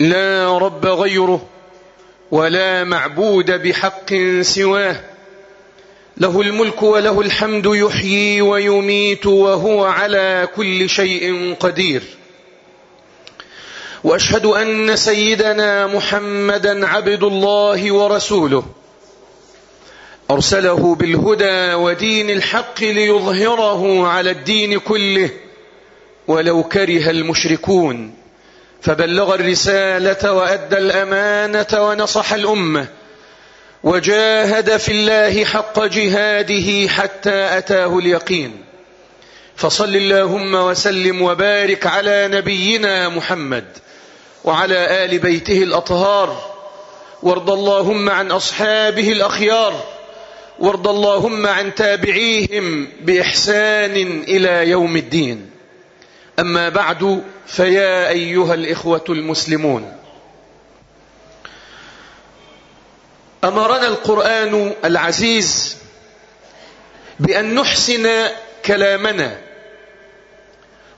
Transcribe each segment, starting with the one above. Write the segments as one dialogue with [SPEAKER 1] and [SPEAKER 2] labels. [SPEAKER 1] لا رب غيره ولا معبود بحق سواه له الملك وله الحمد يحيي ويميت وهو على كل شيء قدير واشهد ان سيدنا محمدا عبد الله ورسوله ارسله بالهدى ودين الحق ليظهره على الدين كله ولو كره المشركون فبلغ الرسالة وأدى الأمانة ونصح الأمة وجاهد في الله حق جهاده حتى أتاه اليقين فصل اللهم وسلم وبارك على نبينا محمد وعلى آل بيته الأطهار وارض اللهم عن أصحابه الأخيار وارض اللهم عن تابعيهم بإحسان إلى يوم الدين أما بعد فيا أيها الإخوة المسلمون أمرنا القرآن العزيز بأن نحسن كلامنا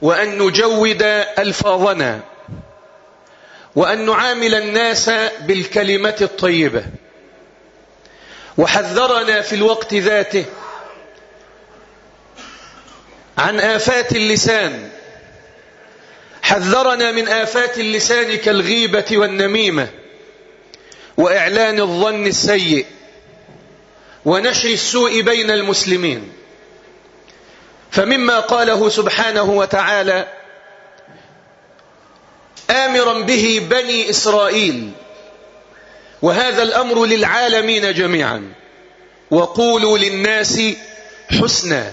[SPEAKER 1] وأن نجود ألفاظنا وأن نعامل الناس بالكلمة الطيبة وحذرنا في الوقت ذاته عن آفات اللسان حذرنا من آفات اللسان كالغيبة والنميمة وإعلان الظن السيء ونشر السوء بين المسلمين فمما قاله سبحانه وتعالى آمرا به بني إسرائيل وهذا الأمر للعالمين جميعا وقولوا للناس حسنا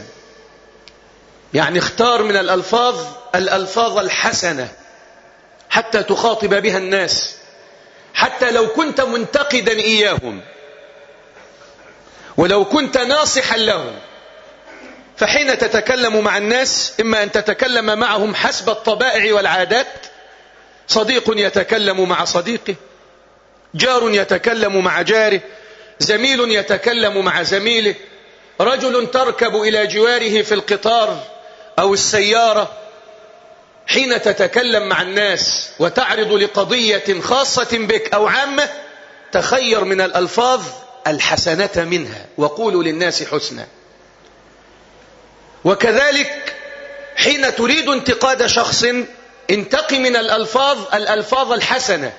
[SPEAKER 1] يعني اختار من الألفاظ الألفاظ الحسنة حتى تخاطب بها الناس حتى لو كنت منتقدا إياهم ولو كنت ناصحا لهم فحين تتكلم مع الناس إما أن تتكلم معهم حسب الطبائع والعادات صديق يتكلم مع صديقه جار يتكلم مع جاره زميل يتكلم مع زميله رجل تركب إلى جواره في القطار أو السيارة حين تتكلم مع الناس وتعرض لقضية خاصة بك أو عامة تخير من الألفاظ الحسنة منها وقولوا للناس حسنا وكذلك حين تريد انتقاد شخص انتق من الألفاظ الألفاظ الحسنة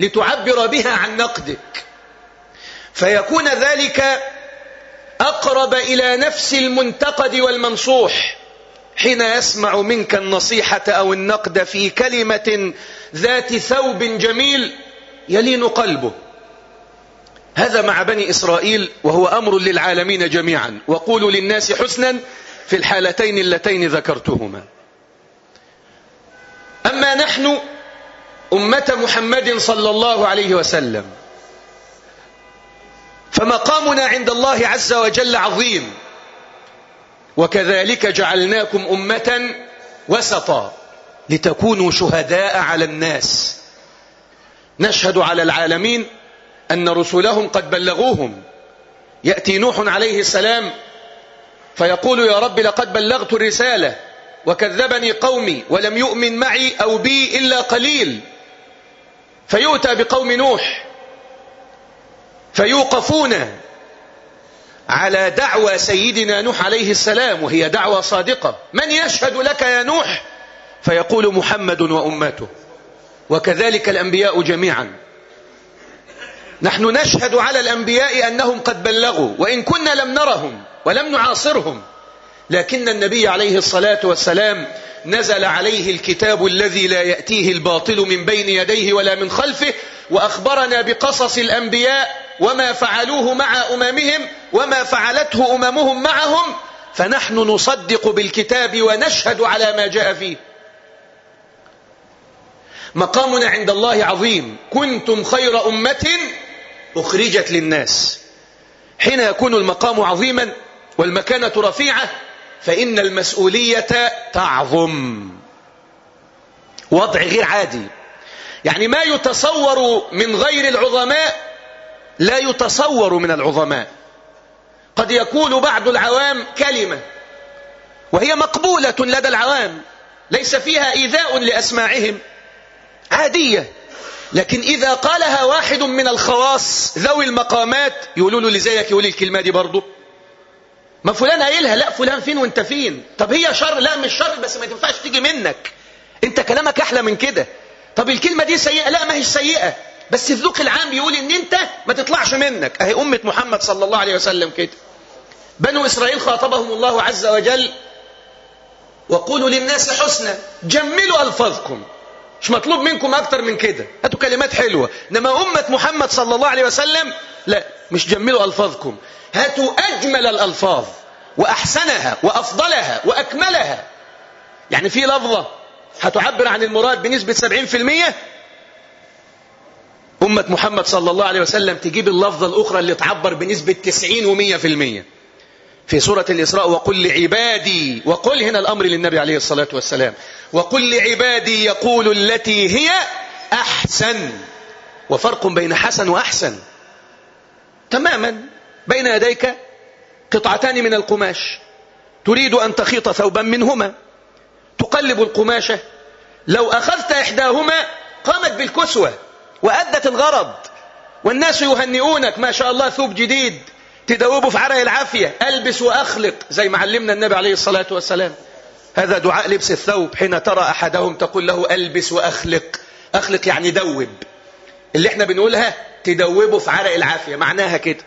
[SPEAKER 1] لتعبر بها عن نقدك فيكون ذلك أقرب إلى نفس المنتقد والمنصوح حين يسمع منك النصيحة أو النقد في كلمة ذات ثوب جميل يلين قلبه هذا مع بني إسرائيل وهو أمر للعالمين جميعا وقولوا للناس حسنا في الحالتين اللتين ذكرتهما أما نحن أمة محمد صلى الله عليه وسلم فمقامنا عند الله عز وجل عظيم وكذلك جعلناكم أمة وسطا لتكونوا شهداء على الناس نشهد على العالمين أن رسلهم قد بلغوهم يأتي نوح عليه السلام فيقول يا رب لقد بلغت الرسالة وكذبني قومي ولم يؤمن معي أو بي إلا قليل فيؤتى بقوم نوح فيوقفون على دعوى سيدنا نوح عليه السلام وهي دعوى صادقة من يشهد لك يا نوح فيقول محمد وأمته وكذلك الأنبياء جميعا نحن نشهد على الأنبياء أنهم قد بلغوا وإن كنا لم نرهم ولم نعاصرهم لكن النبي عليه الصلاة والسلام نزل عليه الكتاب الذي لا يأتيه الباطل من بين يديه ولا من خلفه وأخبرنا بقصص الأنبياء وما فعلوه مع أممهم وما فعلته أممهم معهم فنحن نصدق بالكتاب ونشهد على ما جاء فيه مقامنا عند الله عظيم كنتم خير أمة أخرجت للناس حين يكون المقام عظيما والمكانة رفيعة فإن المسؤولية تعظم وضع غير عادي يعني ما يتصور من غير العظماء لا يتصور من العظماء قد يقول بعض العوام كلمة وهي مقبولة لدى العوام ليس فيها إيذاء لأسماعهم عادية لكن إذا قالها واحد من الخواص ذوي المقامات يقولوا له لزيك يقول الكلمة دي برضه ما فلان قايلها لا فلان فين وانت فين طب هي شر لا مش شر بس ما تنفعش تيجي منك انت كلامك احلى من كده طب الكلمة دي سيئة لا ما هيش سيئة بس الذوق العام بيقول ان انت ما تطلعش منك اهي امه محمد صلى الله عليه وسلم كده بنو اسرائيل خاطبهم الله عز وجل وقولوا للناس حسنا جملوا الفاظكم مش مطلوب منكم اكتر من كده هاتوا كلمات حلوه انما امه محمد صلى الله عليه وسلم لا مش جملوا الفاظكم هاتوا اجمل الالفاظ واحسنها وافضلها واكملها يعني في لفظه هتعبر عن المراد بنسبه 70% أمة محمد صلى الله عليه وسلم تجيب اللفظة الأخرى اللي تعبر بنسبة 90 و100% في, في سورة الإسراء وقل لعبادي وقل هنا الأمر للنبي عليه الصلاة والسلام وقل لعبادي يقول التي هي أحسن وفرق بين حسن وأحسن تماما بين يديك قطعتان من القماش تريد أن تخيط ثوبا منهما تقلب القماشة لو أخذت إحداهما قامت بالكسوة وأدت الغرض والناس يهنئونك ما شاء الله ثوب جديد تدوبه في عرق العافية ألبس وأخلق زي ما علمنا النبي عليه الصلاة والسلام هذا دعاء لبس الثوب حين ترى أحدهم تقول له ألبس وأخلق أخلق يعني دوب اللي احنا بنقولها تدوبه في عرق العافية معناها كده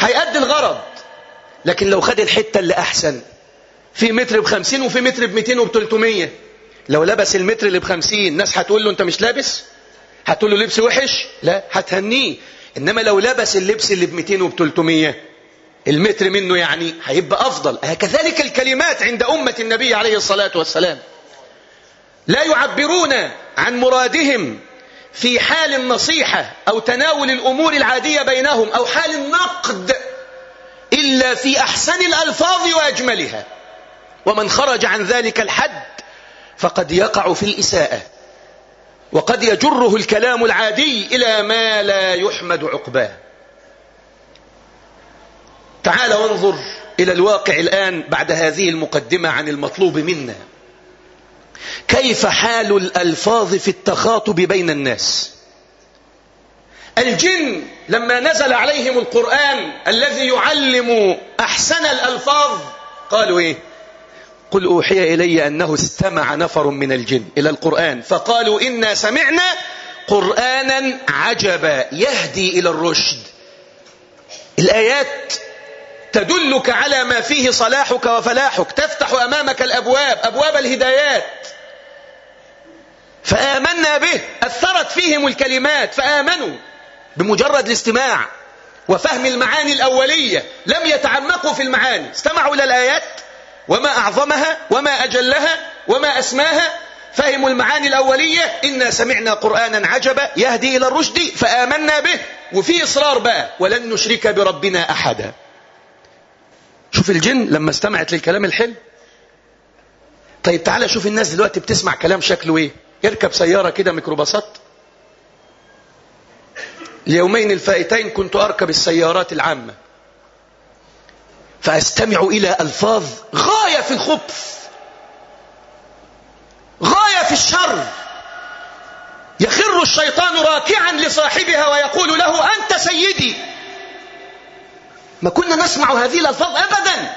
[SPEAKER 1] هيأدي الغرض لكن لو خد الحتة اللي أحسن في متر بخمسين وفي متر بمتين وبتلتمية لو لبس المتر اللي بخمسين ناس هتقول له أنت مش لابس هتقول له لبس وحش لا هتهنيه انما لو لبس اللبس اللي ب 200 وب 300 المتر منه يعني هيبقى افضل كذلك الكلمات عند امه النبي عليه الصلاه والسلام لا يعبرون عن مرادهم في حال النصيحه او تناول الامور العاديه بينهم او حال النقد الا في احسن الالفاظ واجملها ومن خرج عن ذلك الحد فقد يقع في الاساءه وقد يجره الكلام العادي إلى ما لا يحمد عقباه تعال وانظر إلى الواقع الآن بعد هذه المقدمة عن المطلوب منا كيف حال الألفاظ في التخاطب بين الناس الجن لما نزل عليهم القرآن الذي يعلم أحسن الألفاظ قالوا إيه قل أوحي إلي أنه استمع نفر من الجن إلى القرآن فقالوا إنا سمعنا قرآنا عجبا يهدي إلى الرشد الآيات تدلك على ما فيه صلاحك وفلاحك تفتح أمامك الأبواب أبواب الهدايات فآمنا به أثرت فيهم الكلمات فآمنوا بمجرد الاستماع وفهم المعاني الأولية لم يتعمقوا في المعاني استمعوا إلى الآيات وما أعظمها وما أجلها وما أسماها فهموا المعاني الأولية إنا سمعنا قرآنا عجبا يهدي إلى الرشد فآمنا به وفي إصرار بقى ولن نشرك بربنا أحدا شوف الجن لما استمعت للكلام الحلو طيب تعالى شوف الناس دلوقتي بتسمع كلام شكله ايه يركب سيارة كده ميكروباصات اليومين الفائتين كنت أركب السيارات العامة فأستمع إلى ألفاظ غاية في الخبث غاية في الشر يخر الشيطان راكعا لصاحبها ويقول له أنت سيدي ما كنا نسمع هذه الألفاظ أبدا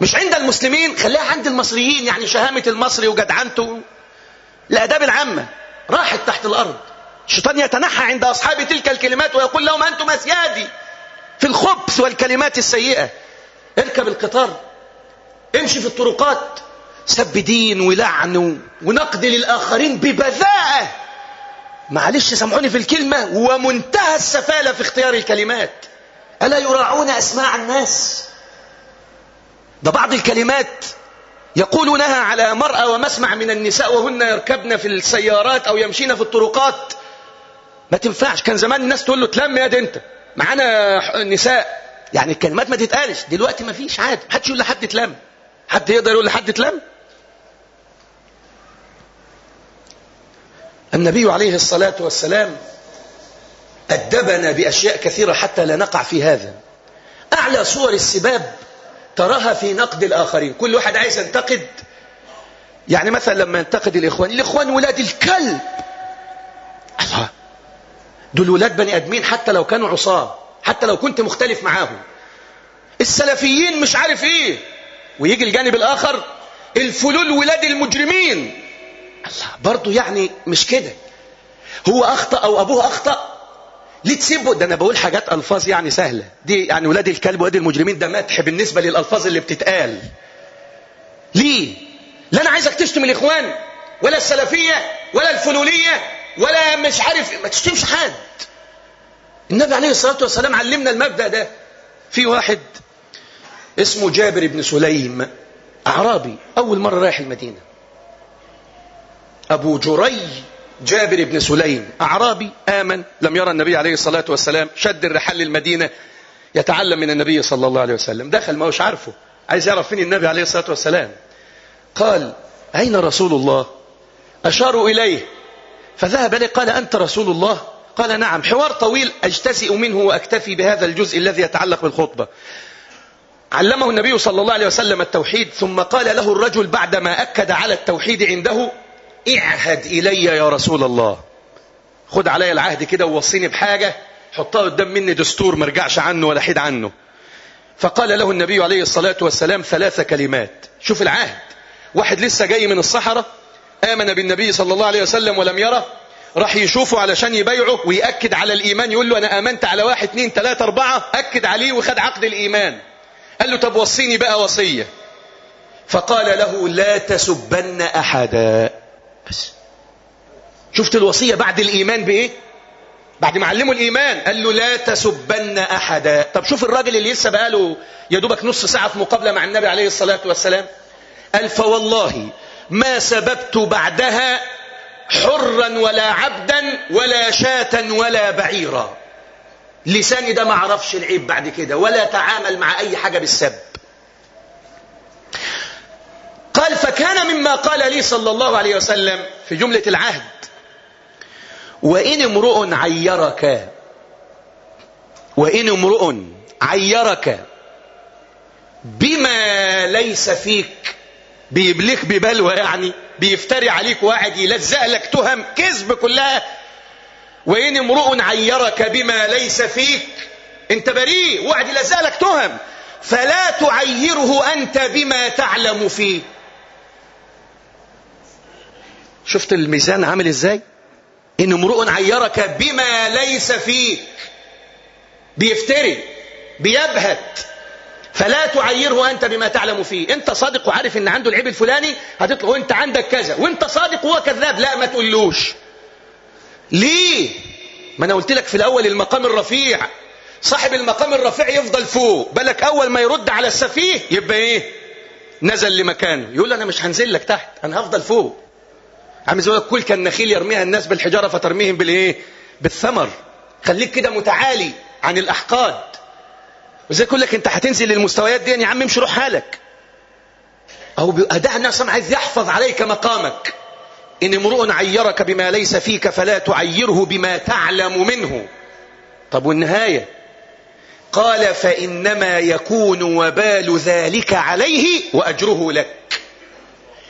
[SPEAKER 1] مش عند المسلمين خليها عند المصريين يعني شهامة المصري وجدعنته الآداب العامة راحت تحت الأرض الشيطان يتنحى عند أصحاب تلك الكلمات ويقول لهم أنتم أسيادي في الخبث والكلمات السيئة اركب القطار امشي في الطرقات سب دين ولعن ونقد للآخرين ببذاءة معلش سامحوني في الكلمة ومنتهى السفالة في اختيار الكلمات ألا يراعون أسماع الناس ده بعض الكلمات يقولونها على مرأة ومسمع من النساء وهن يركبن في السيارات أو يمشين في الطرقات ما تنفعش كان زمان الناس تقول له تلم يا انت معانا نساء يعني الكلمات ما تتقالش دلوقتي ما فيش عاد حدش يقول لحد اتلم حد يقدر يقول لحد اتلم النبي عليه الصلاة والسلام أدبنا بأشياء كثيرة حتى لا نقع في هذا أعلى صور السباب تراها في نقد الآخرين كل واحد عايز ينتقد يعني مثلا لما ينتقد الإخوان الإخوان ولاد الكلب الله دول ولاد بني ادمين حتى لو كانوا عصاه حتى لو كنت مختلف معاهم السلفيين مش عارف ايه ويجي الجانب الاخر الفلول ولاد المجرمين الله برضه يعني مش كده هو اخطا او ابوه اخطا ليه تسيبه ده انا بقول حاجات الفاظ يعني سهله دي يعني ولاد الكلب ولاد المجرمين ده مدح بالنسبه للالفاظ اللي بتتقال ليه لا انا عايزك تشتم الاخوان ولا السلفيه ولا الفلوليه ولا مش عارف ما تشتمش حد النبي عليه الصلاة والسلام علمنا المبدأ ده في واحد اسمه جابر بن سليم أعرابي أول مرة رايح المدينة أبو جري جابر بن سليم أعرابي آمن لم يرى النبي عليه الصلاة والسلام شد الرحال للمدينة يتعلم من النبي صلى الله عليه وسلم دخل ما هوش عارفه عايز يعرف فين النبي عليه الصلاة والسلام قال أين رسول الله أشاروا إليه فذهب لي قال أنت رسول الله قال نعم حوار طويل أجتزئ منه وأكتفي بهذا الجزء الذي يتعلق بالخطبة علمه النبي صلى الله عليه وسلم التوحيد ثم قال له الرجل بعدما أكد على التوحيد عنده اعهد إلي يا رسول الله خد علي العهد كده ووصيني بحاجة حطها قدام مني دستور ما ارجعش عنه ولا حيد عنه فقال له النبي عليه الصلاة والسلام ثلاث كلمات شوف العهد واحد لسه جاي من الصحراء آمن بالنبي صلى الله عليه وسلم ولم يره راح يشوفه علشان يبايعه ويأكد على الإيمان يقول له أنا آمنت على واحد اثنين ثلاثة أربعة أكد عليه وخد عقد الإيمان قال له طب وصيني بقى وصية فقال له لا تسبن أحدا بس شفت الوصية بعد الإيمان بإيه بعد ما علمه الإيمان قال له لا تسبن أحدا طب شوف الراجل اللي لسه بقاله يا دوبك نص ساعة في مقابلة مع النبي عليه الصلاة والسلام قال فوالله ما سببت بعدها حرا ولا عبدا ولا شاة ولا بعيرا لساني ده ما عرفش العيب بعد كده ولا تعامل مع أي حاجة بالسب قال فكان مما قال لي صلى الله عليه وسلم في جملة العهد وإن امرؤ عيرك وإن امرؤ عيرك بما ليس فيك بيبليك ببلوى يعني بيفتري عليك واحد يلزق لك تهم كذب كلها وإن امرؤ عيرك بما ليس فيك أنت بريء واحد يلزق لك تهم فلا تعيره أنت بما تعلم فيه شفت الميزان عامل ازاي ان امرؤ عيرك بما ليس فيك بيفتري بيبهت فلا تعيره أنت بما تعلم فيه أنت صادق وعارف أن عنده العيب الفلاني هتطلع وأنت عندك كذا وأنت صادق وهو كذاب لا ما تقولوش ليه ما أنا قلت لك في الأول المقام الرفيع صاحب المقام الرفيع يفضل فوق بالك أول ما يرد على السفيه يبقى إيه نزل لمكانه يقول أنا مش هنزل لك تحت أنا هفضل فوق عم زي كل كان نخيل يرميها الناس بالحجارة فترميهم بالإيه بالثمر خليك كده متعالي عن الأحقاد وزي يقول لك انت هتنزل للمستويات دي يا عم امشي روح حالك او ده الناس عايز يحفظ عليك مقامك ان امرؤ عيرك بما ليس فيك فلا تعيره بما تعلم منه طب والنهايه قال فانما يكون وبال ذلك عليه واجره لك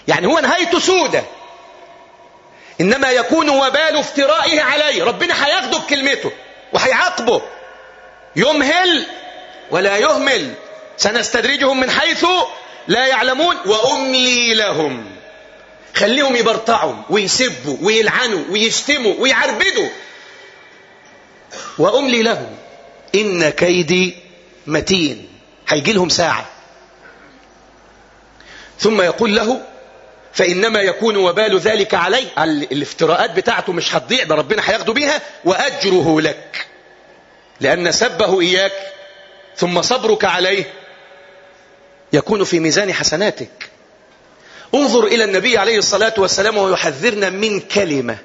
[SPEAKER 1] يعني هو نهايته سوده انما يكون وبال افترائه عليه ربنا هياخده بكلمته وهيعاقبه يمهل ولا يهمل سنستدرجهم من حيث لا يعلمون وأملي لهم خليهم يبرطعوا ويسبوا ويلعنوا ويشتموا ويعربدوا وأملي لهم إن كيدي متين هيجي لهم ساعة ثم يقول له فإنما يكون وبال ذلك علي الافتراءات بتاعته مش هتضيع ده ربنا هياخده بيها وأجره لك لأن سبه إياك ثم صبرك عليه يكون في ميزان حسناتك انظر إلى النبي عليه الصلاة والسلام ويحذرنا من كلمة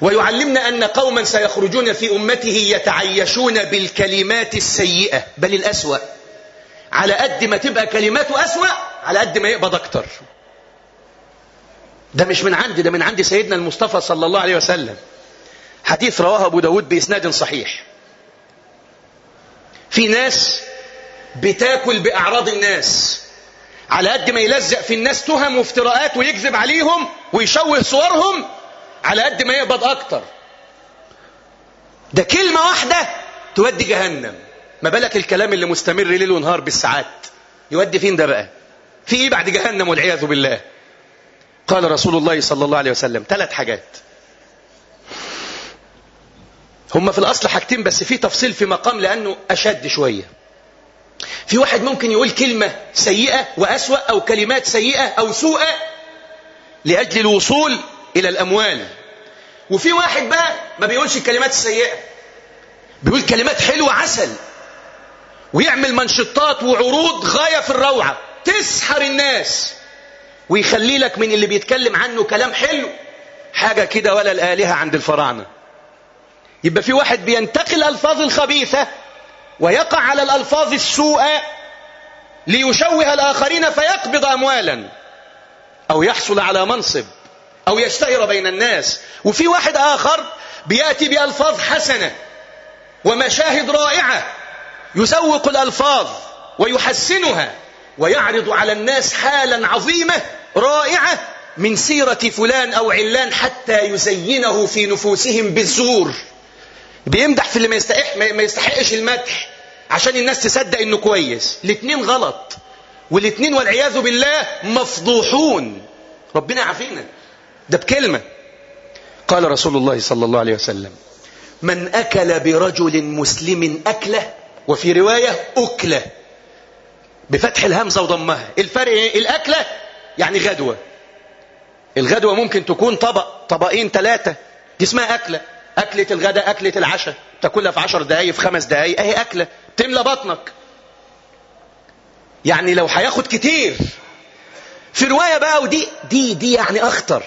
[SPEAKER 1] ويعلمنا أن قوما سيخرجون في أمته يتعيشون بالكلمات السيئة بل الأسوأ على قد ما تبقى كلماته أسوأ على قد ما يقبض أكتر ده مش من عندي ده من عند سيدنا المصطفى صلى الله عليه وسلم حديث رواه أبو داود بإسناد صحيح في ناس بتاكل بأعراض الناس على قد ما يلزق في الناس تهم وافتراءات ويكذب عليهم ويشوه صورهم على قد ما يقبض أكتر ده كلمة واحدة تودي جهنم ما بالك الكلام اللي مستمر ليل ونهار بالساعات يودي فين ده بقى في ايه بعد جهنم والعياذ بالله قال رسول الله صلى الله عليه وسلم ثلاث حاجات هما في الأصل حاجتين بس في تفصيل في مقام لأنه أشد شوية في واحد ممكن يقول كلمة سيئة وأسوأ أو كلمات سيئة أو سوءة لأجل الوصول إلى الأموال وفي واحد بقى ما بيقولش الكلمات السيئة بيقول كلمات حلوة عسل ويعمل منشطات وعروض غاية في الروعة تسحر الناس ويخلي لك من اللي بيتكلم عنه كلام حلو حاجة كده ولا الآلهة عند الفراعنة يبقى في واحد بينتقي الالفاظ الخبيثة ويقع على الألفاظ السوء ليشوه الآخرين فيقبض أموالا أو يحصل على منصب أو يشتهر بين الناس وفي واحد آخر بيأتي بألفاظ حسنة ومشاهد رائعة يسوق الألفاظ ويحسنها ويعرض على الناس حالا عظيمة رائعة من سيرة فلان أو علان حتى يزينه في نفوسهم بالزور بيمدح في اللي ما يستحق ما يستحقش المدح عشان الناس تصدق انه كويس الاثنين غلط والاثنين والعياذ بالله مفضوحون ربنا يعافينا ده بكلمه قال رسول الله صلى الله عليه وسلم من اكل برجل مسلم اكله وفي روايه اكله بفتح الهمزه وضمها الفرق ايه الاكله يعني غدوه الغدوه ممكن تكون طبق طبقين ثلاثه دي اسمها اكله أكلة الغداء أكلة العشاء تاكلها في عشر دقايق في خمس دقايق أهي أكلة تملى بطنك يعني لو هياخد كتير في رواية بقى ودي دي دي يعني أخطر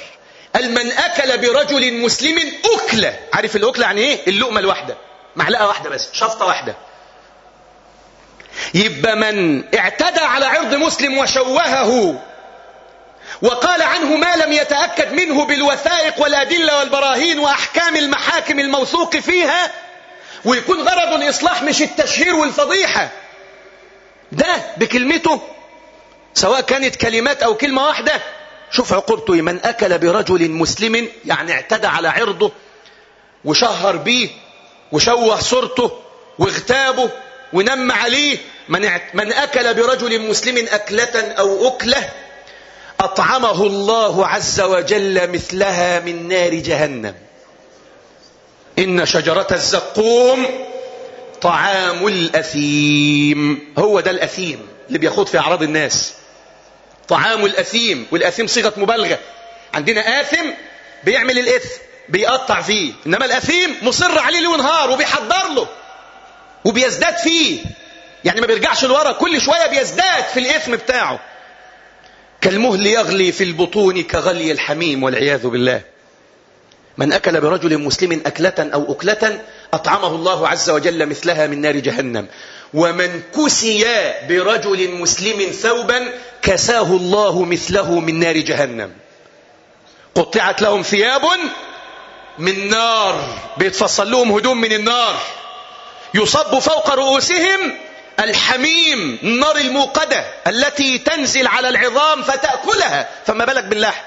[SPEAKER 1] قال من أكل برجل مسلم أكلة عارف الأكلة يعني إيه اللقمة الواحدة معلقة واحدة بس شفطة واحدة يبقى من اعتدى على عرض مسلم وشوهه وقال عنه ما لم يتأكد منه بالوثائق والأدلة والبراهين وأحكام المحاكم الموثوق فيها ويكون غرضه الإصلاح مش التشهير والفضيحة ده بكلمته سواء كانت كلمات أو كلمة واحدة شوف عقوبته من أكل برجل مسلم يعني اعتدى على عرضه وشهر بيه وشوه صورته واغتابه ونم عليه من, من أكل برجل مسلم أكلة أو أكلة أطعمه الله عز وجل مثلها من نار جهنم إن شجرة الزقوم طعام الأثيم هو ده الأثيم اللي بيخوض في أعراض الناس طعام الأثيم والأثيم صيغة مبالغة عندنا آثم بيعمل الإثم بيقطع فيه إنما الأثيم مصر عليه ليل ونهار وبيحضر له وبيزداد فيه يعني ما بيرجعش لورا كل شوية بيزداد في الإثم بتاعه كالمهل يغلي في البطون كغلي الحميم والعياذ بالله من أكل برجل مسلم أكلة أو أكلة أطعمه الله عز وجل مثلها من نار جهنم ومن كسي برجل مسلم ثوبا كساه الله مثله من نار جهنم قطعت لهم ثياب من نار بيتفصل لهم هدوم من النار يصب فوق رؤوسهم الحميم النار الموقدة التي تنزل على العظام فتأكلها فما بالك باللحم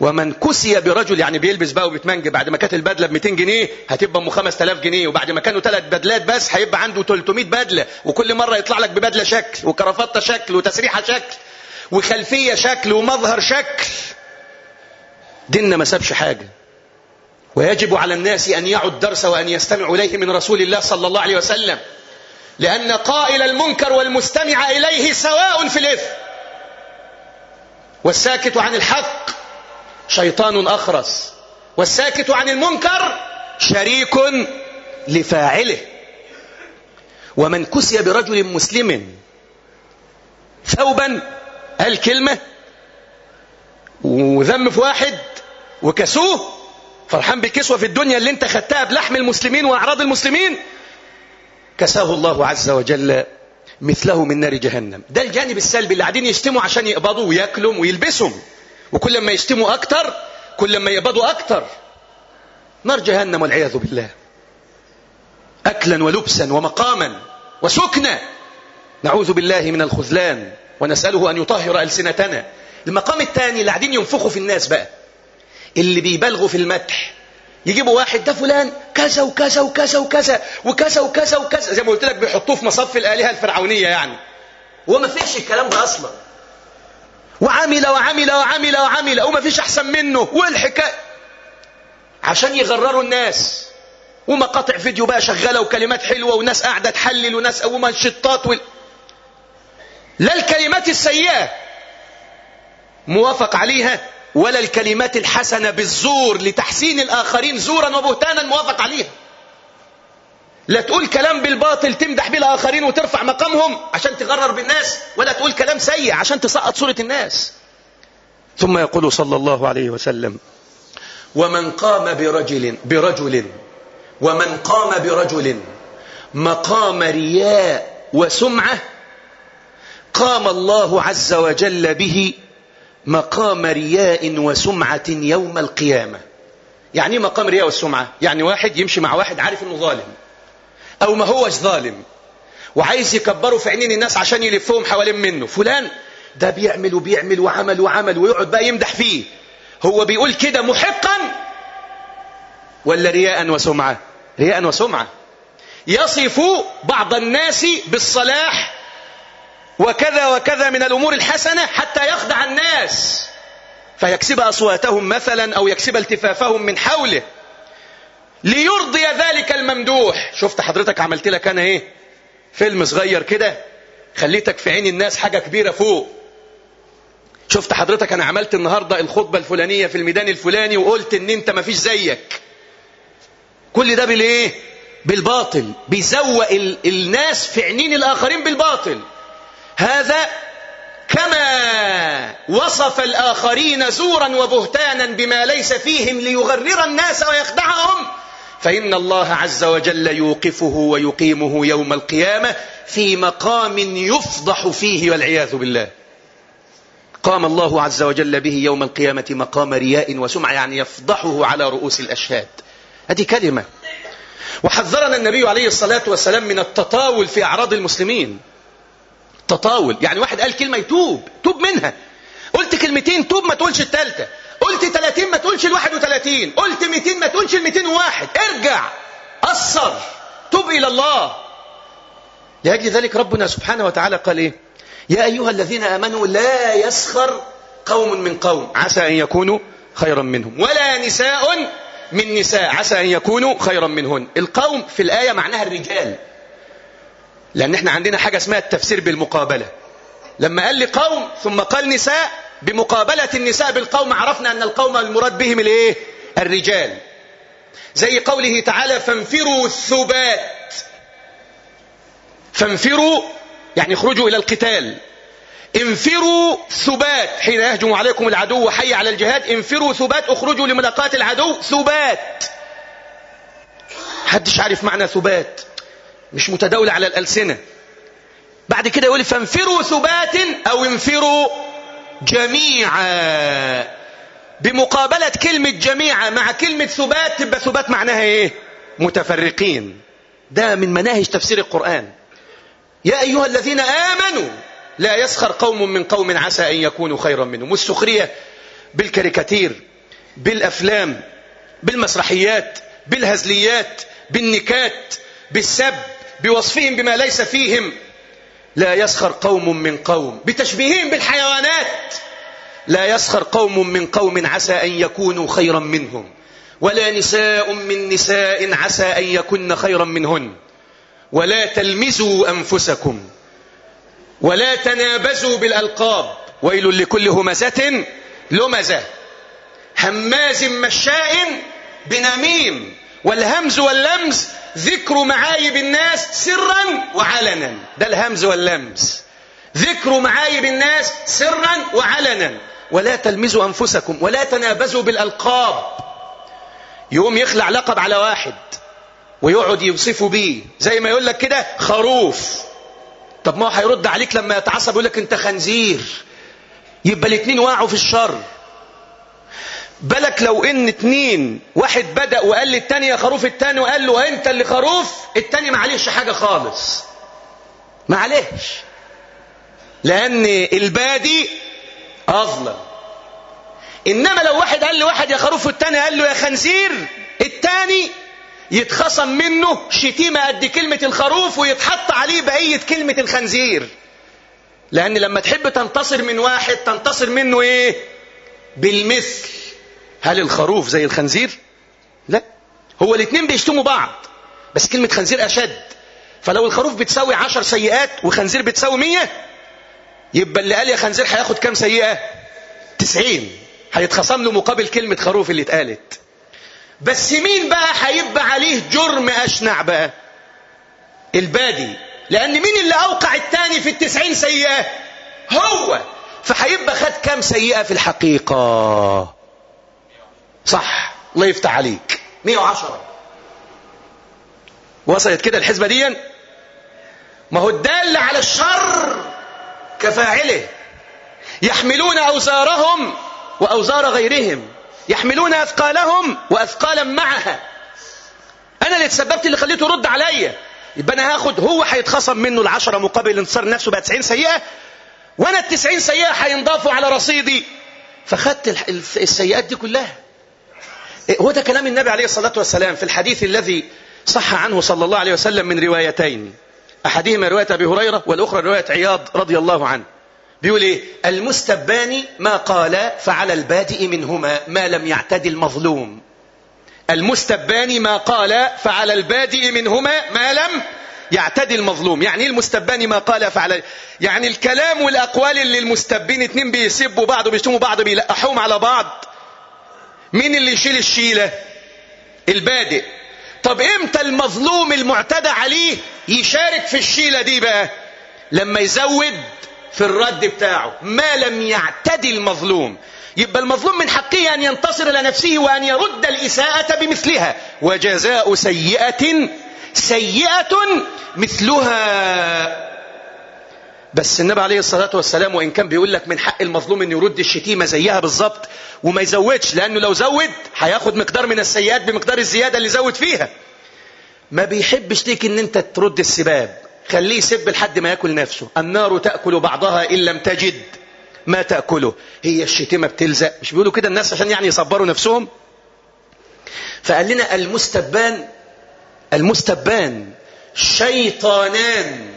[SPEAKER 1] ومن كسي برجل يعني بيلبس بقى وبيتمنج بعد ما كانت البدله ب 200 جنيه هتبقى ام 5000 جنيه وبعد ما كانوا ثلاث بدلات بس هيبقى عنده 300 بدله وكل مره يطلع لك ببدله شكل وكرافطه شكل وتسريحه شكل وخلفيه شكل ومظهر شكل ديننا ما سابش حاجه ويجب على الناس ان يعد الدرس وان يستمعوا اليه من رسول الله صلى الله عليه وسلم لأن قائل المنكر والمستمع إليه سواء في الإثم والساكت عن الحق شيطان أخرس والساكت عن المنكر شريك لفاعله ومن كسي برجل مسلم ثوبا قال كلمة وذم في واحد وكسوه فرحان بالكسوة في الدنيا اللي انت خدتها بلحم المسلمين وأعراض المسلمين كساه الله عز وجل مثله من نار جهنم ده الجانب السلبي اللي قاعدين يشتموا عشان يقبضوا وياكلوا ويلبسوا وكل ما يشتموا أكتر كل ما يقبضوا أكتر نار جهنم والعياذ بالله أكلا ولبسا ومقاما وسكنا نعوذ بالله من الخذلان ونسأله أن يطهر ألسنتنا المقام الثاني اللي قاعدين ينفخوا في الناس بقى اللي بيبالغوا في المدح يجيبوا واحد ده فلان كذا وكذا وكذا وكذا وكذا وكذا وكذا زي ما قلت لك بيحطوه في مصف الآلهة الفرعونية يعني وما فيش الكلام ده أصلا وعمل وعمل وعمل وعمل وما فيش أحسن منه والحكاية عشان يغرروا الناس ومقاطع فيديو بقى شغالة وكلمات حلوة وناس قاعدة تحلل وناس وما شطات وال... لا الكلمات السيئة موافق عليها ولا الكلمات الحسنة بالزور لتحسين الآخرين زورا وبهتانا موافق عليها لا تقول كلام بالباطل تمدح به الآخرين وترفع مقامهم عشان تغرر بالناس ولا تقول كلام سيء عشان تسقط صورة الناس ثم يقول صلى الله عليه وسلم ومن قام برجل برجل ومن قام برجل مقام رياء وسمعة قام الله عز وجل به مقام رياء وسمعة يوم القيامة يعني إيه مقام رياء والسمعة يعني واحد يمشي مع واحد عارف انه ظالم او ما هوش ظالم وعايز يكبره في عينين الناس عشان يلفهم حوالين منه فلان ده بيعمل وبيعمل وعمل وعمل ويقعد بقى يمدح فيه هو بيقول كده محقا ولا رياء وسمعة رياء وسمعة يصف بعض الناس بالصلاح وكذا وكذا من الأمور الحسنة حتى يخدع الناس فيكسب أصواتهم مثلا أو يكسب التفافهم من حوله ليرضي ذلك الممدوح شفت حضرتك عملت لك أنا إيه فيلم صغير كده خليتك في عين الناس حاجة كبيرة فوق شفت حضرتك أنا عملت النهاردة الخطبة الفلانية في الميدان الفلاني وقلت إن أنت مفيش زيك كل ده بالإيه بالباطل بيزوق الناس في عينين الآخرين بالباطل هذا كما وصف الآخرين زورا وبهتانا بما ليس فيهم ليغرر الناس ويخدعهم فإن الله عز وجل يوقفه ويقيمه يوم القيامة في مقام يفضح فيه والعياذ بالله قام الله عز وجل به يوم القيامة مقام رياء وسمعة يعني يفضحه على رؤوس الأشهاد هذه كلمة وحذرنا النبي عليه الصلاة والسلام من التطاول في أعراض المسلمين تطاول يعني واحد قال كلمة يتوب توب منها قلت كلمتين توب ما تقولش التالتة قلت 30 ما تقولش ال 31 قلت 200 ما تقولش ال 201 ارجع قصر توب إلى الله لأجل ذلك ربنا سبحانه وتعالى قال إيه يا أيها الذين آمنوا لا يسخر قوم من قوم عسى أن يكونوا خيرا منهم ولا نساء من نساء عسى أن يكونوا خيرا منهن القوم في الآية معناها الرجال لأن احنا عندنا حاجة اسمها التفسير بالمقابلة لما قال لي قوم ثم قال نساء بمقابلة النساء بالقوم عرفنا أن القوم المراد بهم الايه الرجال زي قوله تعالى فانفروا الثبات فانفروا يعني اخرجوا إلى القتال انفروا ثبات حين يهجم عليكم العدو وحي على الجهاد انفروا ثبات اخرجوا لملاقاة العدو ثبات حدش عارف معنى ثبات مش متداولة على الألسنة بعد كده يقول فانفروا ثبات أو انفروا جميعا بمقابلة كلمة جميعا مع كلمة ثبات تبقى ثبات معناها ايه متفرقين ده من مناهج تفسير القرآن يا أيها الذين آمنوا لا يسخر قوم من قوم عسى أن يكونوا خيرا منهم والسخرية بالكاريكاتير بالأفلام بالمسرحيات بالهزليات بالنكات بالسب بوصفهم بما ليس فيهم لا يسخر قوم من قوم بتشبيههم بالحيوانات لا يسخر قوم من قوم عسى أن يكونوا خيرا منهم ولا نساء من نساء عسى أن يكن خيرا منهن ولا تلمزوا أنفسكم ولا تنابزوا بالألقاب ويل لكل همزة لمزة هماز مشاء بنميم والهمز واللمز ذكر معايب الناس سرا وعلنا ده الهمز واللمز ذكر معايب الناس سرا وعلنا ولا تلمزوا أنفسكم ولا تنابزوا بالألقاب يقوم يخلع لقب على واحد ويقعد يوصفه بيه زي ما يقول لك كده خروف طب ما هو هيرد عليك لما يتعصب يقول لك انت خنزير يبقى الاثنين وقعوا في الشر بالك لو ان اتنين واحد بدأ وقال للتاني يا خروف التاني وقال له انت اللي خروف التاني ما عليهش حاجة خالص ما عليهش لان البادي اظلم انما لو واحد قال لواحد يا خروف والتاني قال له يا خنزير التاني يتخصم منه شتيمة قد كلمة الخروف ويتحط عليه بقية كلمة الخنزير لأن لما تحب تنتصر من واحد تنتصر منه إيه؟ بالمثل هل الخروف زي الخنزير لا هو الاثنين بيشتموا بعض بس كلمة خنزير أشد فلو الخروف بتساوي عشر سيئات وخنزير بتساوي مية يبقى اللي قال يا خنزير هياخد كام سيئة تسعين هيتخصم له مقابل كلمة خروف اللي اتقالت بس مين بقى هيبقى عليه جرم أشنع بقى البادي لأن مين اللي أوقع التاني في التسعين سيئة هو فهيبقى خد كام سيئة في الحقيقة صح الله يفتح عليك 110 وصلت كده الحسبة دي ما هو الدال على الشر كفاعله يحملون أوزارهم وأوزار غيرهم يحملون أثقالهم وأثقالا معها أنا اللي تسببت اللي خليته يرد عليا يبقى أنا هاخد هو هيتخصم منه العشرة مقابل انتصار نفسه بقى 90 سيئة وأنا ال 90 سيئة هينضافوا على رصيدي فخدت السيئات دي كلها إيه، هو ده كلام النبي عليه الصلاة والسلام في الحديث الذي صح عنه صلى الله عليه وسلم من روايتين أحدهما رواية أبي هريرة والأخرى رواية عياض رضي الله عنه بيقول إيه المستبان ما قال فعلى البادئ منهما ما لم يعتدي المظلوم المستبان ما قال فعلى البادئ منهما ما لم يعتدي المظلوم يعني إيه المستبان ما قال فعلى يعني الكلام والأقوال اللي المستبين اتنين بيسبوا بعض وبيشتموا بعض بيلقحوهم على بعض مين اللي يشيل الشيلة البادئ طب امتى المظلوم المعتدى عليه يشارك في الشيلة دي بقى لما يزود في الرد بتاعه ما لم يعتدي المظلوم يبقى المظلوم من حقه أن ينتصر لنفسه وأن يرد الإساءة بمثلها وجزاء سيئة سيئة مثلها بس النبي عليه الصلاة والسلام وإن كان بيقول لك من حق المظلوم أن يرد الشتيمة زيها بالظبط وما يزودش لأنه لو زود هياخد مقدار من السيئات بمقدار الزيادة اللي زود فيها ما بيحبش ليك أن أنت ترد السباب خليه يسب لحد ما يأكل نفسه النار تأكل بعضها إن لم تجد ما تأكله هي الشتيمة بتلزق مش بيقولوا كده الناس عشان يعني يصبروا نفسهم فقال لنا المستبان المستبان شيطانان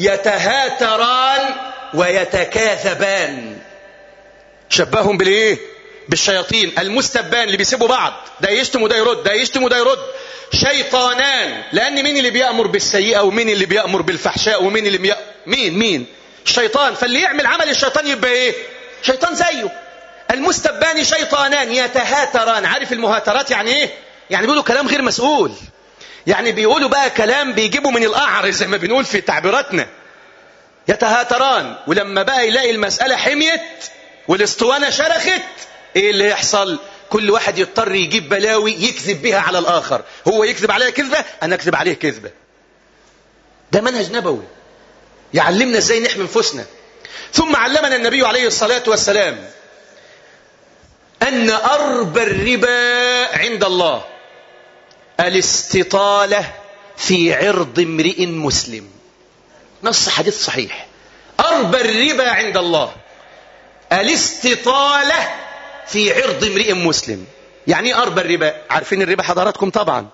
[SPEAKER 1] يتهاتران ويتكاثبان شبههم بالايه بالشياطين المستبان اللي بيسيبوا بعض ده يشتم وده يرد ده يشتم وده يرد شيطانان لان مين اللي بيأمر بالسيئة ومين اللي بيأمر بالفحشاء ومين اللي بيأ... مين مين الشيطان فاللي يعمل عمل الشيطان يبقى ايه شيطان زيه المستبان شيطانان يتهاتران عارف المهاترات يعني ايه يعني بيقولوا كلام غير مسؤول يعني بيقولوا بقى كلام بيجيبوا من القعر زي ما بنقول في تعبيراتنا يتهاتران ولما بقى يلاقي المسألة حميت والاسطوانة شرخت ايه اللي يحصل كل واحد يضطر يجيب بلاوي يكذب بها على الآخر هو يكذب عليها كذبة أنا أكذب عليه كذبة ده منهج نبوي يعلمنا ازاي نحمي انفسنا ثم علمنا النبي عليه الصلاة والسلام أن أربى الربا عند الله الاستطالة في عرض امرئ مسلم نص حديث صحيح أربى الربا عند الله الاستطالة في عرض امرئ مسلم يعني ايه أربى الربا عارفين الربا حضراتكم طبعا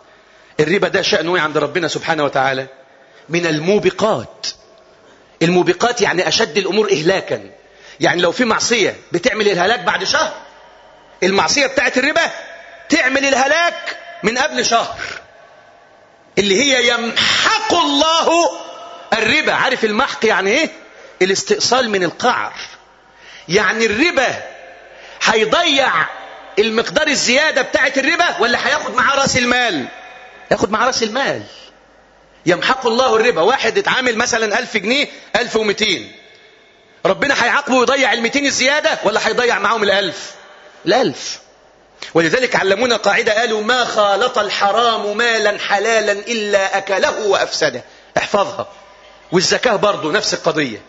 [SPEAKER 1] الربا ده شأنه إيه عند ربنا سبحانه وتعالى من الموبقات الموبقات يعني أشد الأمور إهلاكا يعني لو في معصية بتعمل الهلاك بعد شهر المعصية بتاعت الربا تعمل الهلاك من قبل شهر اللي هي يمحق الله الربا عارف المحق يعني ايه الاستئصال من القعر يعني الربا هيضيع المقدار الزيادة بتاعة الربا ولا هياخد معاه راس المال ياخد معاه راس المال يمحق الله الربا واحد اتعامل مثلا 1000 جنيه 1200 ربنا هيعاقبه ويضيع ال 200 الزيادة ولا هيضيع معاهم ال 1000 ال 1000 ولذلك علمونا قاعدة قالوا ما خالط الحرام مالا حلالا إلا أكله وأفسده احفظها والزكاة برضو نفس القضية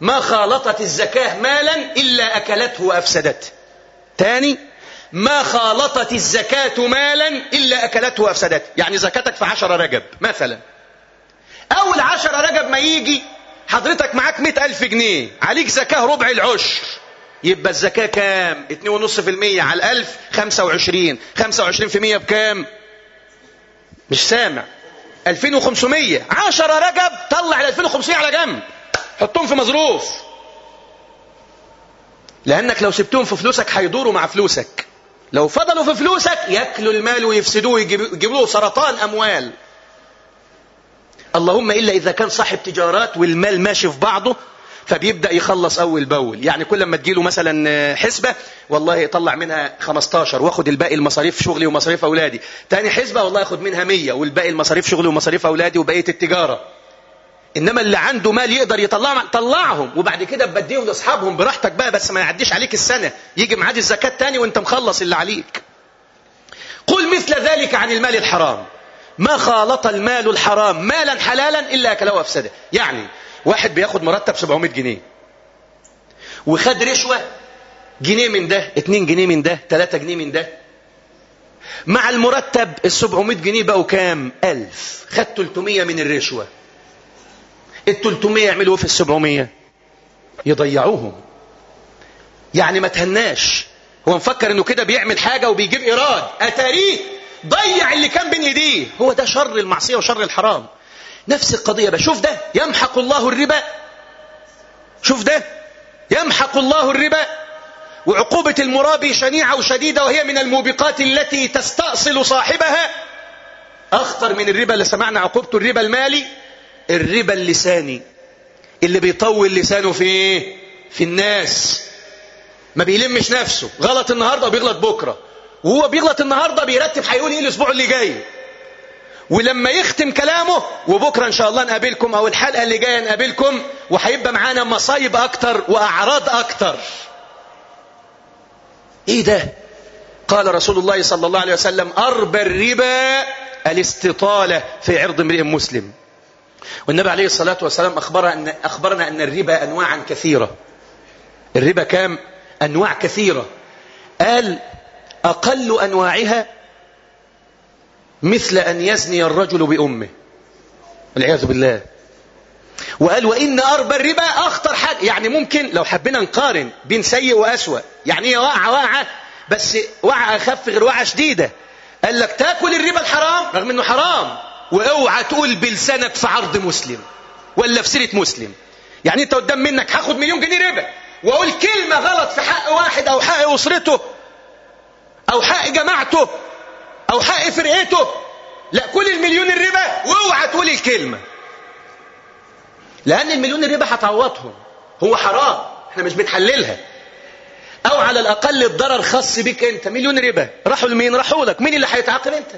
[SPEAKER 1] ما خالطت الزكاة مالا إلا أكلته وأفسدته تاني ما خالطت الزكاة مالا إلا أكلته وأفسدته يعني زكاتك في عشرة رجب مثلا أول عشرة رجب ما يجي حضرتك معاك مئة ألف جنيه عليك زكاة ربع العشر يبقى الزكاة كام 2.5% على 1000 25 25% بكام مش سامع 2500 10 رجب طلع ال 2500 على جنب حطهم في مظروف لأنك لو سبتهم في فلوسك هيدوروا مع فلوسك لو فضلوا في فلوسك ياكلوا المال ويفسدوه ويجيبوا له سرطان أموال اللهم إلا إذا كان صاحب تجارات والمال ماشي في بعضه فبيبدأ يخلص أول بأول يعني كل ما تجيله مثلا آه، حسبة والله يطلع منها 15 واخد الباقي المصاريف شغلي ومصاريف أولادي تاني حسبة والله ياخد منها 100 والباقي المصاريف شغلي ومصاريف أولادي وبقية التجارة إنما اللي عنده مال يقدر يطلع طلعهم وبعد كده بديهم لأصحابهم براحتك بقى بس ما يعديش عليك السنة يجي معاد الزكاة تاني وانت مخلص اللي عليك قل مثل ذلك عن المال الحرام ما خالط المال الحرام مالا حلالا إلا أكله وأفسده يعني واحد بياخد مرتب 700 جنيه وخد رشوة جنيه من ده 2 جنيه من ده 3 جنيه من ده مع المرتب ال 700 جنيه بقوا كام 1000 خد 300 من الرشوة ال 300 يعملوا ايه في ال 700 يضيعوهم يعني ما تهناش هو مفكر انه كده بيعمل حاجة وبيجيب ايراد اتاريه ضيع اللي كان بين ايديه هو ده شر المعصية وشر الحرام نفس القضية بقى شوف ده يمحق الله الربا شوف ده يمحق الله الربا وعقوبة المرابي شنيعة وشديدة وهي من الموبقات التي تستأصل صاحبها أخطر من الربا اللي سمعنا عقوبته الربا المالي الربا اللساني اللي بيطول لسانه في ايه في الناس ما بيلمش نفسه غلط النهارده وبيغلط بكره وهو بيغلط النهارده بيرتب هيقول ايه الاسبوع اللي جاي ولما يختم كلامه وبكرة إن شاء الله نقابلكم أو الحلقة اللي جاية نقابلكم وهيبقى معانا مصايب أكتر وأعراض أكتر إيه ده؟ قال رسول الله صلى الله عليه وسلم أربى الربا الاستطالة في عرض امرئ مسلم والنبي عليه الصلاة والسلام أخبرنا أن, أخبرنا أن الربا أنواعا كثيرة الربا كام؟ أنواع كثيرة قال أقل أنواعها مثل أن يزني الرجل بأمه والعياذ بالله وقال وإن أربى الربا أخطر حاجة يعني ممكن لو حبينا نقارن بين سيء وأسوأ يعني هي واقعة واقعة بس واقعة أخف غير واقعة شديدة قال لك تاكل الربا الحرام رغم انه حرام واوعى تقول بلسانك في عرض مسلم ولا في سيره مسلم يعني انت قدام منك هاخد مليون جنيه ربا واقول كلمه غلط في حق واحد او حق اسرته او حق جماعته او حق فرقته لا كل المليون الربا واوعى تقول الكلمه لان المليون الربا هتعوضهم هو حرام احنا مش بنحللها او على الاقل الضرر خاص بك انت مليون ربا راحوا لمين راحوا لك مين اللي هيتعاقب انت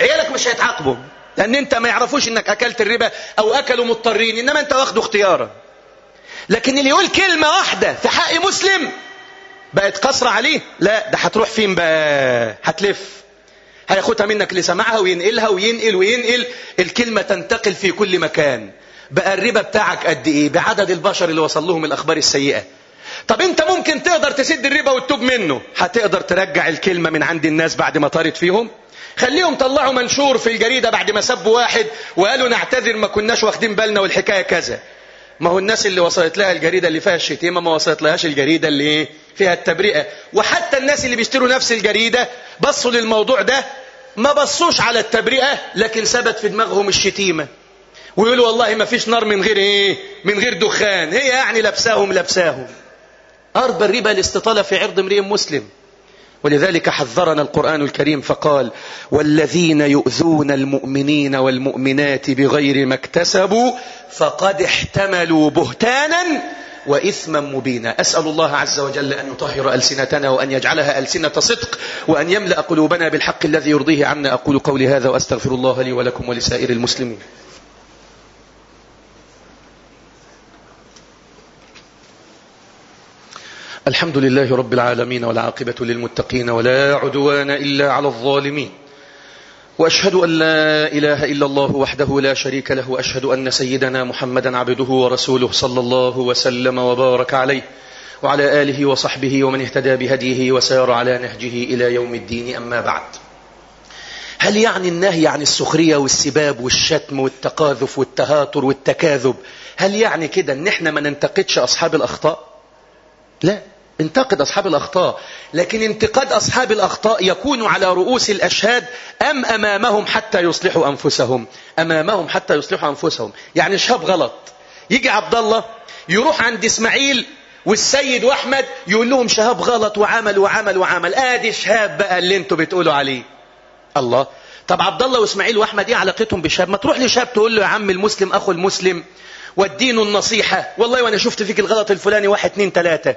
[SPEAKER 1] عيالك مش هيتعاقبوا لان انت ما يعرفوش انك اكلت الربا او اكلوا مضطرين انما انت واخده اختيارا لكن اللي يقول كلمه واحده في حق مسلم بقت قصر عليه لا ده هتروح فين بقى هتلف هياخدها منك اللي سمعها وينقلها وينقل وينقل الكلمة تنتقل في كل مكان بقى الربا بتاعك قد ايه بعدد البشر اللي وصل لهم الاخبار السيئة طب انت ممكن تقدر تسد الربا وتتوب منه هتقدر ترجع الكلمة من عند الناس بعد ما طارت فيهم خليهم طلعوا منشور في الجريدة بعد ما سبوا واحد وقالوا نعتذر ما كناش واخدين بالنا والحكاية كذا ما هو الناس اللي وصلت لها الجريدة اللي فيها الشتيمة ما وصلت لهاش الجريدة اللي فيها التبرئة وحتى الناس اللي بيشتروا نفس الجريدة بصوا للموضوع ده ما بصوش على التبرئة لكن ثبت في دماغهم الشتيمة ويقولوا والله ما فيش نار من غير ايه من غير دخان هي يعني لبساهم لبساهم ارض الربا الاستطالة في عرض امرئ مسلم ولذلك حذرنا القرآن الكريم فقال والذين يؤذون المؤمنين والمؤمنات بغير ما اكتسبوا فقد احتملوا بهتانا وإثما مبينا أسأل الله عز وجل أن يطهر ألسنتنا وأن يجعلها ألسنة صدق وأن يملأ قلوبنا بالحق الذي يرضيه عنا أقول قولي هذا وأستغفر الله لي ولكم ولسائر المسلمين الحمد لله رب العالمين والعاقبة للمتقين ولا عدوان إلا على الظالمين وأشهد أن لا إله إلا الله وحده لا شريك له وأشهد أن سيدنا محمدا عبده ورسوله صلى الله وسلم وبارك عليه وعلى آله وصحبه ومن اهتدى بهديه وسار على نهجه إلى يوم الدين أما بعد هل يعني النهي عن السخرية والسباب والشتم والتقاذف والتهاتر والتكاذب هل يعني كده ان احنا ما ننتقدش أصحاب الأخطاء؟ لا انتقد أصحاب الأخطاء لكن انتقاد أصحاب الأخطاء يكون على رؤوس الأشهاد أم أمامهم حتى يصلحوا أنفسهم أمامهم حتى يصلحوا أنفسهم يعني شاب غلط يجي عبد الله يروح عند إسماعيل والسيد وأحمد يقول لهم شهاب غلط وعمل وعمل وعمل آدي شهاب بقى اللي انتوا بتقولوا عليه الله طب عبد الله واسماعيل واحمد ايه علاقتهم بشاب ما تروح لشاب تقول له يا عم المسلم اخو المسلم والدين النصيحه والله وانا شفت فيك الغلط الفلاني واحد اثنين ثلاثة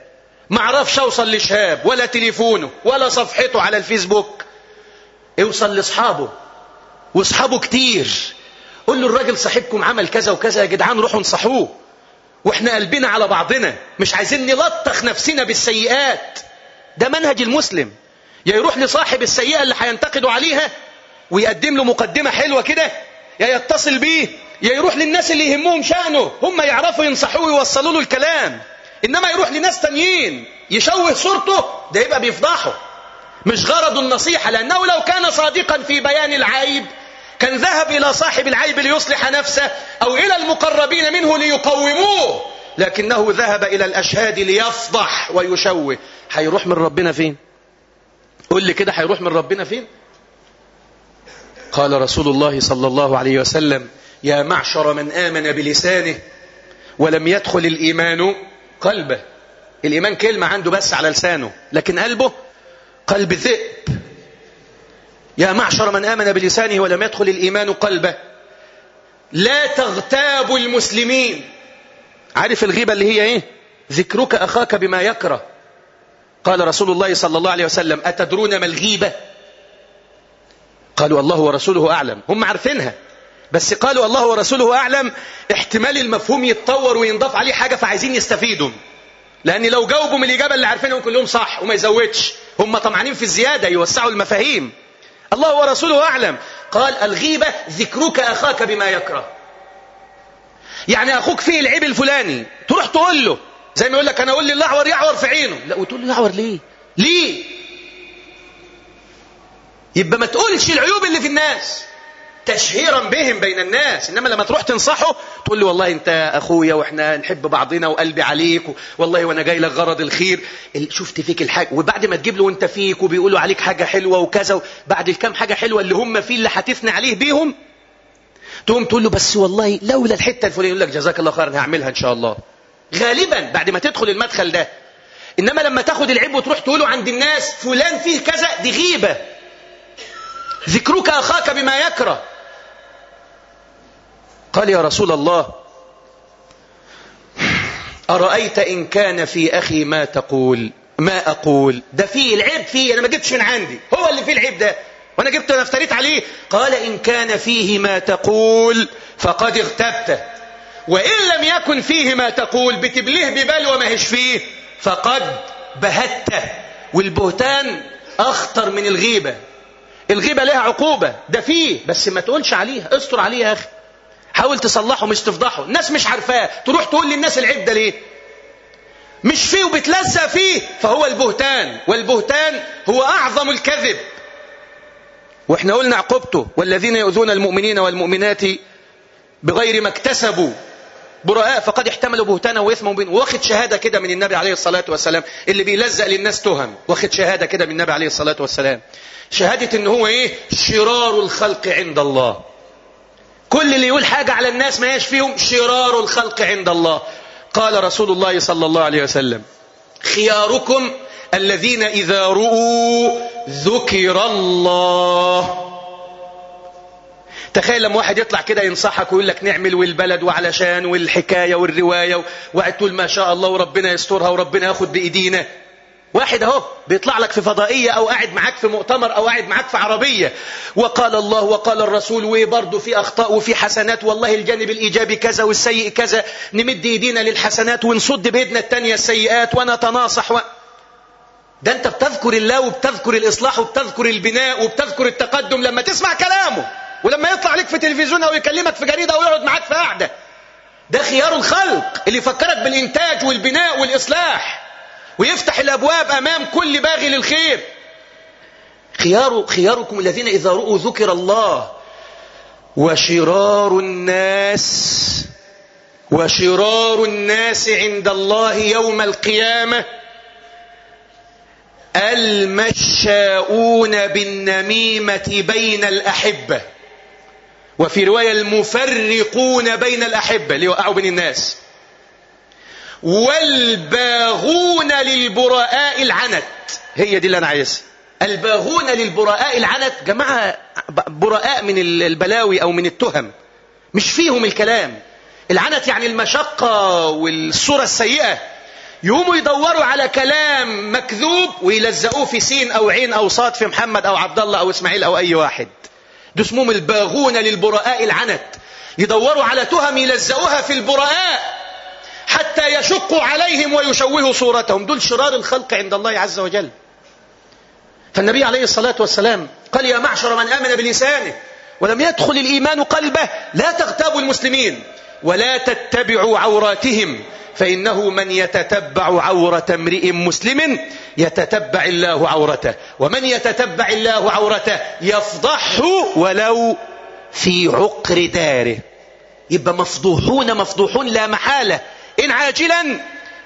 [SPEAKER 1] ما عرفش اوصل لشهاب ولا تليفونه ولا صفحته على الفيسبوك اوصل لاصحابه واصحابه كتير قول له الراجل صاحبكم عمل كذا وكذا يا جدعان روحوا انصحوه واحنا قلبنا على بعضنا مش عايزين نلطخ نفسنا بالسيئات ده منهج المسلم يا يروح لصاحب السيئة اللي هينتقده عليها ويقدم له مقدمة حلوة كده يا يتصل بيه يا يروح للناس اللي يهمهم شأنه هم يعرفوا ينصحوه ويوصلوا له الكلام إنما يروح لناس تانيين يشوه صورته ده يبقى بيفضحه مش غرض النصيحة لأنه لو كان صادقا في بيان العيب كان ذهب إلى صاحب العيب ليصلح نفسه أو إلى المقربين منه ليقوموه لكنه ذهب إلى الأشهاد ليفضح ويشوه هيروح من ربنا فين قل لي كده هيروح من ربنا فين قال رسول الله صلى الله عليه وسلم يا معشر من آمن بلسانه ولم يدخل الإيمان قلبه الإيمان كلمة عنده بس على لسانه لكن قلبه قلب ذئب يا معشر من آمن بلسانه ولم يدخل الإيمان قلبه لا تغتاب المسلمين عارف الغيبة اللي هي إيه ذكرك أخاك بما يكره قال رسول الله صلى الله عليه وسلم أتدرون ما الغيبة قالوا الله ورسوله أعلم هم عارفينها بس قالوا الله ورسوله أعلم احتمال المفهوم يتطور وينضاف عليه حاجة فعايزين يستفيدوا لأن لو جاوبوا من الإجابة اللي عارفينهم كلهم صح وما يزودش هم طمعانين في الزيادة يوسعوا المفاهيم الله ورسوله أعلم قال الغيبة ذكرك أخاك بما يكره يعني أخوك فيه العيب الفلاني تروح تقول له زي ما يقول لك أنا أقول لي يعور في عينه لا وتقول له يعور ليه ليه يبقى ما تقولش العيوب اللي في الناس تشهيرا بهم بين الناس إنما لما تروح تنصحه تقول له والله أنت أخويا وإحنا نحب بعضنا وقلبي عليك والله وأنا جاي لك غرض الخير شفت فيك الحاجة وبعد ما تجيب له وأنت فيك وبيقولوا عليك حاجة حلوة وكذا بعد الكام حاجة حلوة اللي هم فيه اللي هتثني عليه بيهم تقوم تقول له بس والله لولا الحتة الفلانية يقول لك جزاك الله خيرا هعملها إن شاء الله غالبا بعد ما تدخل المدخل ده إنما لما تاخد العيب وتروح تقوله عند الناس فلان فيه كذا دي غيبة ذكرك أخاك بما يكره قال يا رسول الله أرأيت إن كان في أخي ما تقول ما أقول ده فيه العيب فيه أنا ما جبتش من عندي هو اللي فيه العيب ده وأنا جبته أنا افتريت عليه قال إن كان فيه ما تقول فقد اغتبته وإن لم يكن فيه ما تقول بتبليه ببال وما هيش فيه فقد بهته والبهتان أخطر من الغيبة الغيبة لها عقوبة ده فيه بس ما تقولش عليها استر عليها يا أخي حاول تصلحه مش تفضحه الناس مش عارفاه تروح تقول للناس العيب ده ليه مش فيه وبتلزق فيه فهو البهتان والبهتان هو أعظم الكذب واحنا قلنا عقوبته والذين يؤذون المؤمنين والمؤمنات بغير ما اكتسبوا براء فقد احتملوا بهتانا واثما مبين واخد شهاده كده من النبي عليه الصلاه والسلام اللي بيلزق للناس تهم واخد شهاده كده من النبي عليه الصلاه والسلام شهاده ان هو ايه شرار الخلق عند الله كل اللي يقول حاجة على الناس ما هيش فيهم شرار الخلق عند الله قال رسول الله صلى الله عليه وسلم خياركم الذين إذا رؤوا ذكر الله تخيل لما واحد يطلع كده ينصحك ويقول لك نعمل والبلد وعلشان والحكاية والرواية وقعد تقول ما شاء الله وربنا يسترها وربنا ياخد بإيدينا واحد اهو بيطلع لك في فضائية أو قاعد معاك في مؤتمر أو قاعد معاك في عربية وقال الله وقال الرسول وبرضه في أخطاء وفي حسنات والله الجانب الإيجابي كذا والسيء كذا نمد إيدينا للحسنات ونصد بإيدنا التانية السيئات ونتناصح و... ده أنت بتذكر الله وبتذكر الإصلاح وبتذكر البناء وبتذكر التقدم لما تسمع كلامه ولما يطلع لك في تلفزيون أو يكلمك في جريدة أو يقعد معاك في قعدة ده خيار الخلق اللي يفكرك بالإنتاج والبناء والإصلاح ويفتح الأبواب أمام كل باغي للخير خيار خياركم الذين إذا رؤوا ذكر الله وشرار الناس وشرار الناس عند الله يوم القيامة المشاؤون بالنميمة بين الأحبة وفي رواية المفرقون بين الأحبة ليوقعوا بين الناس والباغون للبراء العنت هي دي اللي أنا عايزها الباغون للبراء العنت جماعة براء من البلاوي أو من التهم مش فيهم الكلام العنت يعني المشقة والصورة السيئة يقوموا يدوروا على كلام مكذوب ويلزقوه في سين أو عين أو صاد في محمد أو عبد الله أو إسماعيل أو أي واحد دي اسمهم الباغون للبراء العنت يدوروا على تهم يلزقوها في البراء حتى يشقوا عليهم ويشوهوا صورتهم دول شرار الخلق عند الله عز وجل فالنبي عليه الصلاة والسلام قال يا معشر من آمن بلسانه ولم يدخل الإيمان قلبه لا تغتابوا المسلمين ولا تتبعوا عوراتهم فإنه من يتتبع عورة امرئ مسلم يتتبع الله عورته ومن يتتبع الله عورته يفضحه ولو في عقر داره يبقى مفضوحون مفضوحون لا محالة إن عاجلا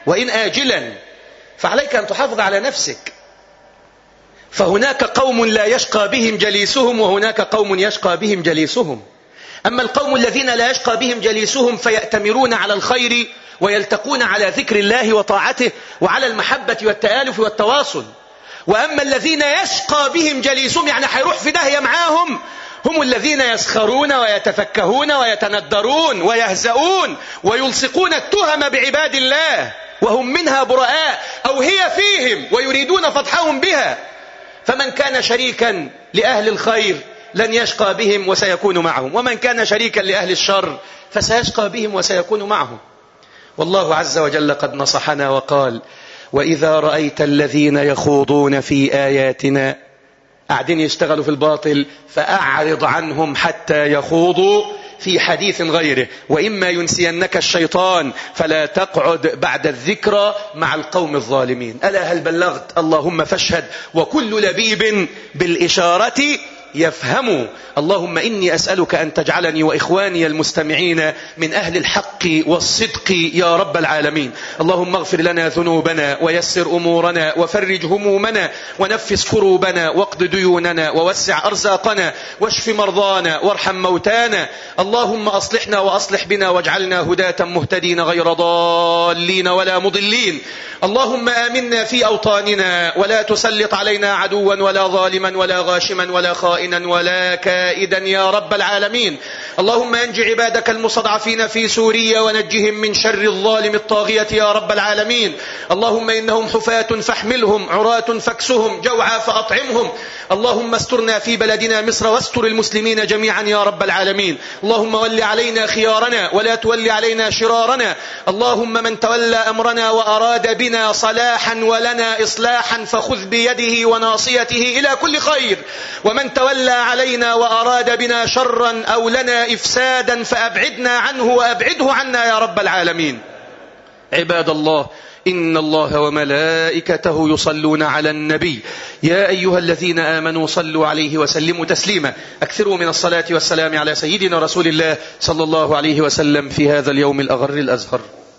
[SPEAKER 1] وإن آجلا فعليك أن تحافظ على نفسك فهناك قوم لا يشقى بهم جليسهم وهناك قوم يشقى بهم جليسهم أما القوم الذين لا يشقى بهم جليسهم فيأتمرون على الخير ويلتقون على ذكر الله وطاعته وعلى المحبة والتآلف والتواصل وأما الذين يشقى بهم جليسهم يعني هيروح في داهية معاهم هم الذين يسخرون ويتفكهون ويتندرون ويهزؤون ويلصقون التهم بعباد الله وهم منها براء أو هي فيهم ويريدون فتحهم بها فمن كان شريكا لأهل الخير لن يشقى بهم وسيكون معهم ومن كان شريكا لأهل الشر فسيشقى بهم وسيكون معهم والله عز وجل قد نصحنا وقال وإذا رأيت الذين يخوضون في آياتنا قاعدين يشتغلوا في الباطل فأعرض عنهم حتى يخوضوا في حديث غيره وإما ينسينك الشيطان فلا تقعد بعد الذكرى مع القوم الظالمين ألا هل بلغت اللهم فاشهد وكل لبيب بالإشارة يفهموا اللهم إني أسألك أن تجعلني وإخواني المستمعين من أهل الحق والصدق يا رب العالمين اللهم اغفر لنا ذنوبنا ويسر أمورنا وفرج همومنا ونفس كروبنا واقض ديوننا ووسع أرزاقنا واشف مرضانا وارحم موتانا اللهم أصلحنا وأصلح بنا واجعلنا هداة مهتدين غير ضالين ولا مضلين اللهم آمنا في أوطاننا ولا تسلط علينا عدوا ولا ظالما ولا غاشما ولا خائفا خائنا ولا كائدا يا رب العالمين اللهم انج عبادك المستضعفين في سوريا ونجهم من شر الظالم الطاغية يا رب العالمين اللهم إنهم حفاة فاحملهم عراة فاكسهم جوعى فأطعمهم اللهم استرنا في بلدنا مصر واستر المسلمين جميعا يا رب العالمين اللهم ول علينا خيارنا ولا تول علينا شرارنا اللهم من تولى أمرنا وأراد بنا صلاحا ولنا إصلاحا فخذ بيده وناصيته إلى كل خير ومن تولى علينا وأراد بنا شرا أو لنا إفسادا فأبعدنا عنه وأبعده عنا يا رب العالمين عباد الله إن الله وملائكته يصلون على النبي يا أيها الذين آمنوا صلوا عليه وسلموا تسليما أكثروا من الصلاة والسلام على سيدنا رسول الله صلى الله عليه وسلم في هذا اليوم الأغر الأزهر